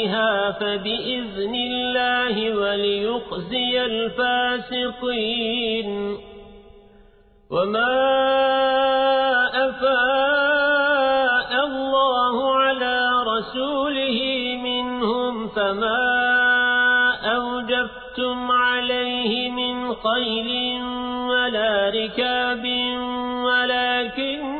أصولها فبإذن الله وليخزي الفاسقين. وما أفاء الله على رسوله منهم فما أوجفتم عليه من خيل ولا ركاب ولكن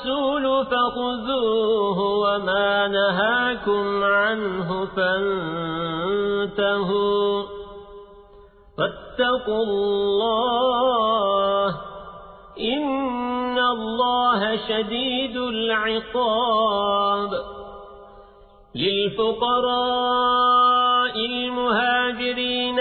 الرسول فخذوه وما نهاكم عنه فانتهوا فاتقوا الله إن الله شديد العقاب للفقراء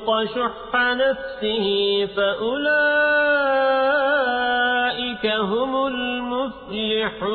يوق شح نفسه فأولئك هم المفلحون.